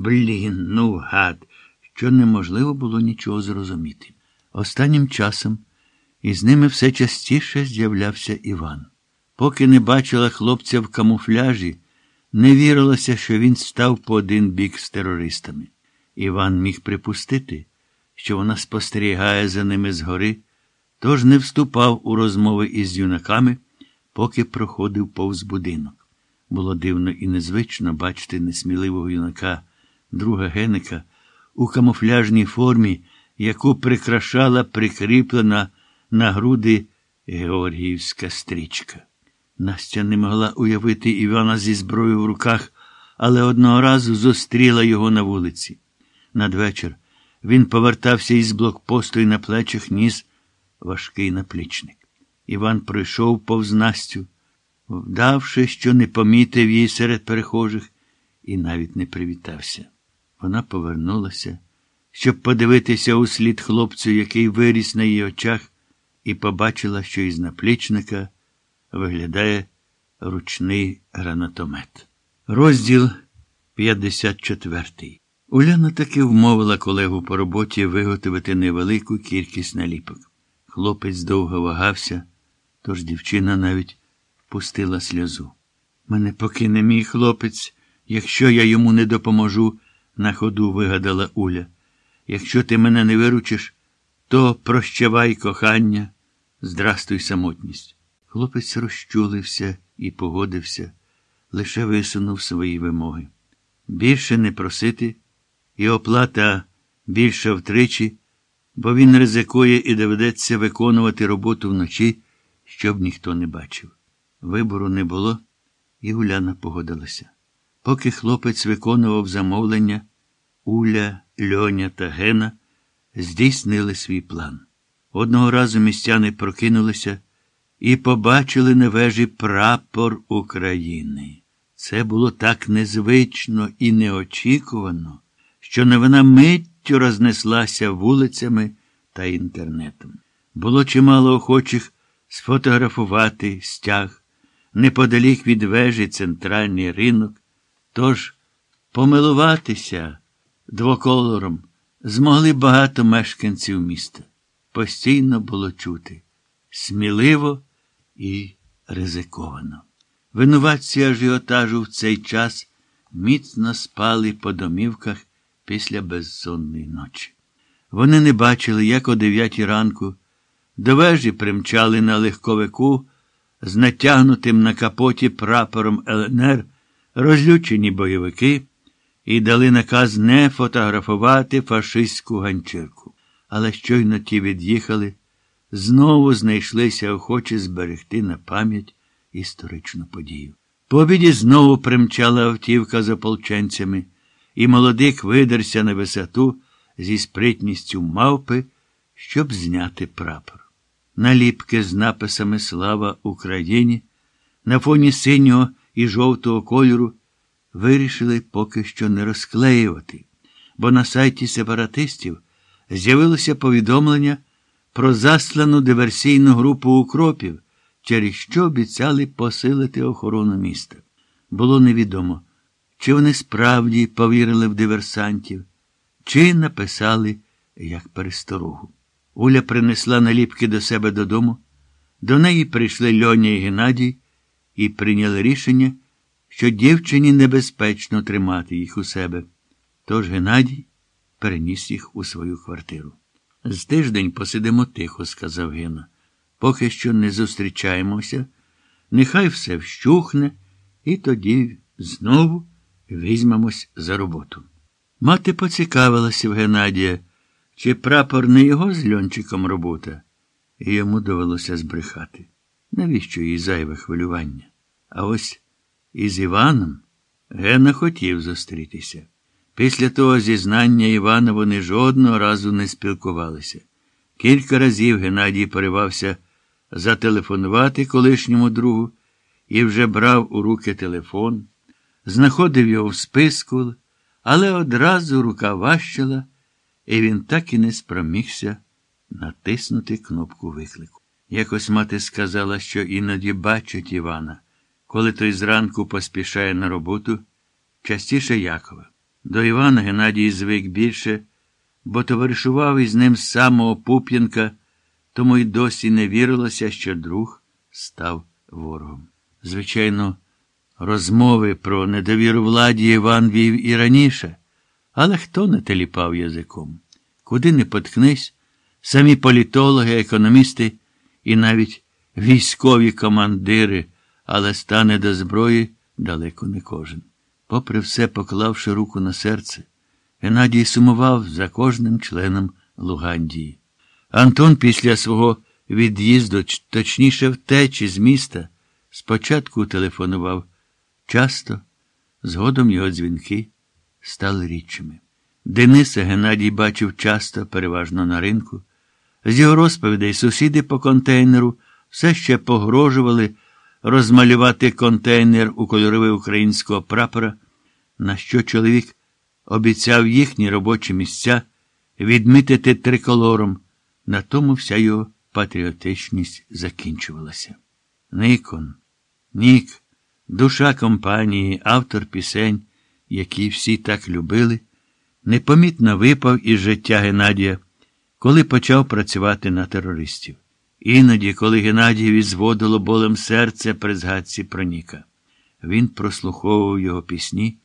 Блін, ну гад, що неможливо було нічого зрозуміти. Останнім часом із ними все частіше з'являвся Іван. Поки не бачила хлопця в камуфляжі, не вірилося, що він став по один бік з терористами. Іван міг припустити, що вона спостерігає за ними згори, тож не вступав у розмови із юнаками, поки проходив повз будинок. Було дивно і незвично бачити несміливого юнака, друга Геника, у камуфляжній формі, яку прикрашала прикріплена на груди Георгіївська стрічка. Настя не могла уявити Івана зі зброєю в руках, але одного разу зустріла його на вулиці. Надвечір він повертався із блокпосту і на плечах ніс важкий наплічник. Іван пройшов повз Настю, вдавши, що не помітив її серед перехожих, і навіть не привітався. Вона повернулася, щоб подивитися у слід хлопцю, який виріс на її очах, і побачила, що із наплічника виглядає ручний гранатомет. Розділ 54. Уляна таки вмовила колегу по роботі виготовити невелику кількість наліпок. Хлопець довго вагався, тож дівчина навіть пустила сльозу. Мене покине мій хлопець, якщо я йому не допоможу, на ходу вигадала Уля. Якщо ти мене не виручиш, то прощавай кохання, здрастуй самотність. Хлопець розчулився і погодився, лише висунув свої вимоги. Більше не просити, і оплата більша втричі, бо він ризикує і доведеться виконувати роботу вночі, щоб ніхто не бачив. Вибору не було, і Уляна погодилася. Поки хлопець виконував замовлення, Уля, Льоня та Гена здійснили свій план. Одного разу містяни прокинулися і побачили на вежі прапор України. Це було так незвично і неочікувано, що новина миттю рознеслася вулицями та інтернетом. Було чимало охочих сфотографувати стяг неподалік від вежі центральний ринок, тож помилуватися двоколором змогли багато мешканців міста. Постійно було чути сміливо і ризиковано. Винуватці ажіотажу в цей час міцно спали по домівках після безсонної ночі. Вони не бачили, як о дев'ятій ранку до вежі примчали на легковику з натягнутим на капоті прапором ЛНР розлючені бойовики і дали наказ не фотографувати фашистську ганчірку. Але щойно ті від'їхали, знову знайшлися охочі зберегти на пам'ять історичну подію. По обіді знову примчала автівка з ополченцями, і молодик видерся на висоту зі спритністю мавпи, щоб зняти прапор. Наліпки з написами Слава Україні на фоні синього і жовтого кольору вирішили поки що не розклеювати, бо на сайті сепаратистів з'явилося повідомлення про заслану диверсійну групу укропів, через що обіцяли посилити охорону міста. Було невідомо, чи вони справді повірили в диверсантів, чи написали як пересторогу. Уля принесла наліпки до себе додому. До неї прийшли Льоня і Геннадій і прийняли рішення, що дівчині небезпечно тримати їх у себе. Тож Геннадій переніс їх у свою квартиру. З тиждень посидимо тихо, сказав Гена. Поки що не зустрічаємося, нехай все вщухне, і тоді знову візьмемось за роботу. Мати поцікавилася в Геннадія, чи прапор не його з льончиком робота, і йому довелося збрехати. Навіщо їй зайве хвилювання? А ось із Іваном Гена хотів зустрітися. Після того зізнання Івана вони жодного разу не спілкувалися. Кілька разів Геннадій поривався зателефонувати колишньому другу і вже брав у руки телефон, знаходив його в списку, але одразу рука важчала, і він так і не спромігся натиснути кнопку виклику. Якось мати сказала, що іноді бачить Івана, коли той зранку поспішає на роботу, частіше Якова. До Івана Геннадій звик більше, бо товаришував із ним з самого Пуп'янка, тому й досі не вірилося, що друг став ворогом. Звичайно, розмови про недовіру владі Іван вів і раніше, але хто не теліпав язиком? Куди не поткнись, самі політологи, економісти і навіть військові командири, але стане до зброї далеко не кожен. Попри все, поклавши руку на серце, Геннадій сумував за кожним членом Лугандії. Антон після свого від'їзду, точніше втечі з міста, спочатку телефонував часто, згодом його дзвінки стали рідчими. Дениса Геннадій бачив часто, переважно на ринку. З його розповідей сусіди по контейнеру все ще погрожували розмалювати контейнер у кольорові українського прапора, на що чоловік обіцяв їхні робочі місця відмітити триколором. На тому вся його патріотичність закінчувалася. Никон, Нік, душа компанії, автор пісень, які всі так любили, непомітно випав із життя Геннадія, коли почав працювати на терористів. Іноді, коли Геннадієві зводило болем серце при згадці про Ніка. Він прослуховував його пісні,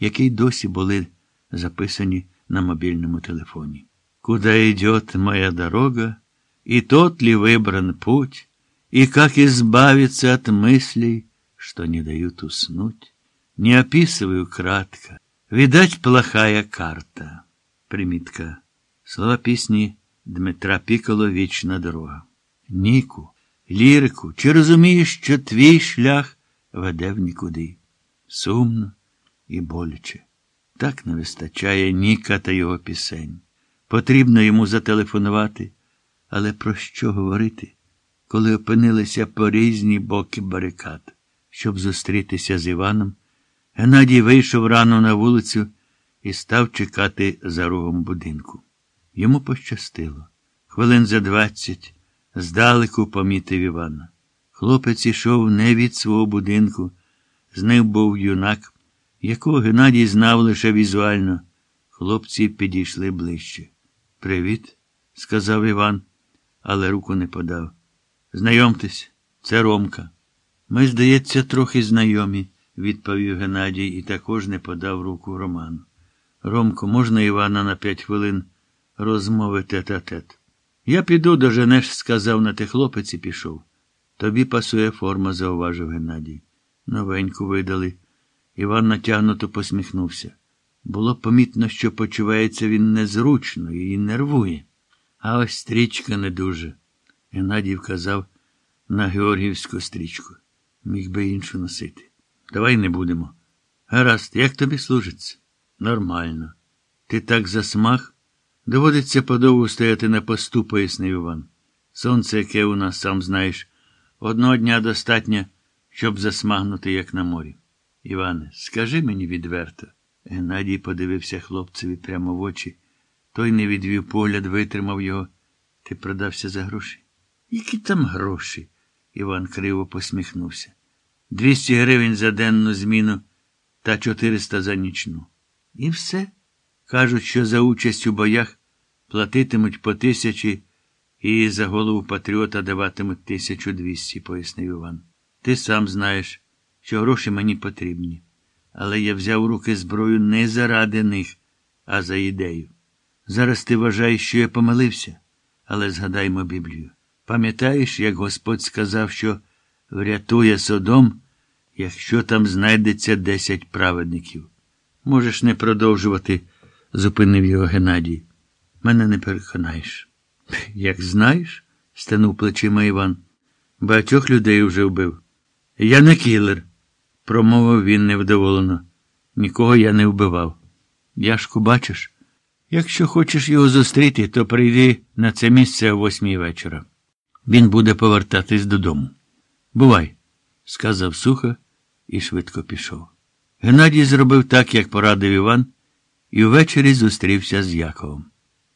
які й досі були записані на мобільному телефоні. Куда идет моя дорога, и тот ли выбран путь, и как избавиться от мыслей, что не дают уснуть, не описываю кратко. Видать, плохая карта. Примітка. Слова пісні Дмитра Піколо Вічна дорога. Ніку, лірику, чи розумієш, що твій шлях веде в нікуди? Сумно і боляче. Так не вистачає Ніка та його пісень. Потрібно йому зателефонувати, але про що говорити, коли опинилися по різні боки барикад? Щоб зустрітися з Іваном, Геннадій вийшов рано на вулицю і став чекати за рогом будинку. Йому пощастило. Хвилин за двадцять здалеку помітив Івана. Хлопець ішов не від свого будинку, з ним був юнак, якого Геннадій знав лише візуально. Хлопці підійшли ближче. Привіт, сказав Іван, але руку не подав. Знайомтесь, це Ромка. Ми, здається, трохи знайомі, відповів Геннадій і також не подав руку Роману. Ромко, можна Івана на п'ять хвилин розмови тет-а-тет? Я піду до Женеш, сказав на те хлопець і пішов. Тобі пасує форма, зауважив Геннадій. Новеньку видали. Іван натягнуто посміхнувся. Було помітно, що почувається він незручно і нервує. А ось стрічка не дуже. Геннадій вказав на Георгіївську стрічку. Міг би іншу носити. Давай не будемо. Гаразд, як тобі служиться? Нормально. Ти так засмах? Доводиться подовго стояти на посту, пояснив Іван. Сонце, яке у нас, сам знаєш, одного дня достатньо, щоб засмагнути, як на морі. Іване, скажи мені відверто. Геннадій подивився хлопцеві прямо в очі. Той не відвів погляд, витримав його. Ти продався за гроші? Які там гроші? Іван криво посміхнувся. Двісті гривень за денну зміну та чотириста за нічну. І все. Кажуть, що за участь у боях платитимуть по тисячі і за голову патріота даватимуть тисячу двісті, пояснив Іван. Ти сам знаєш, що гроші мені потрібні. Але я взяв у руки зброю не заради них, а за ідею. Зараз ти вважаєш, що я помилився, але згадаймо Біблію. Пам'ятаєш, як Господь сказав, що врятує Содом, якщо там знайдеться десять праведників? Можеш не продовжувати, зупинив його Геннадій. Мене не переконаєш. Як знаєш, стенув плечима Іван. Багатьох людей вже вбив. Я не кілер промовив він невдоволено. Нікого я не вбивав. Яшку, бачиш? Якщо хочеш його зустріти, то прийди на це місце о восьмій вечора. Він буде повертатись додому. Бувай, сказав сухо і швидко пішов. Геннадій зробив так, як порадив Іван, і ввечері зустрівся з Яковом.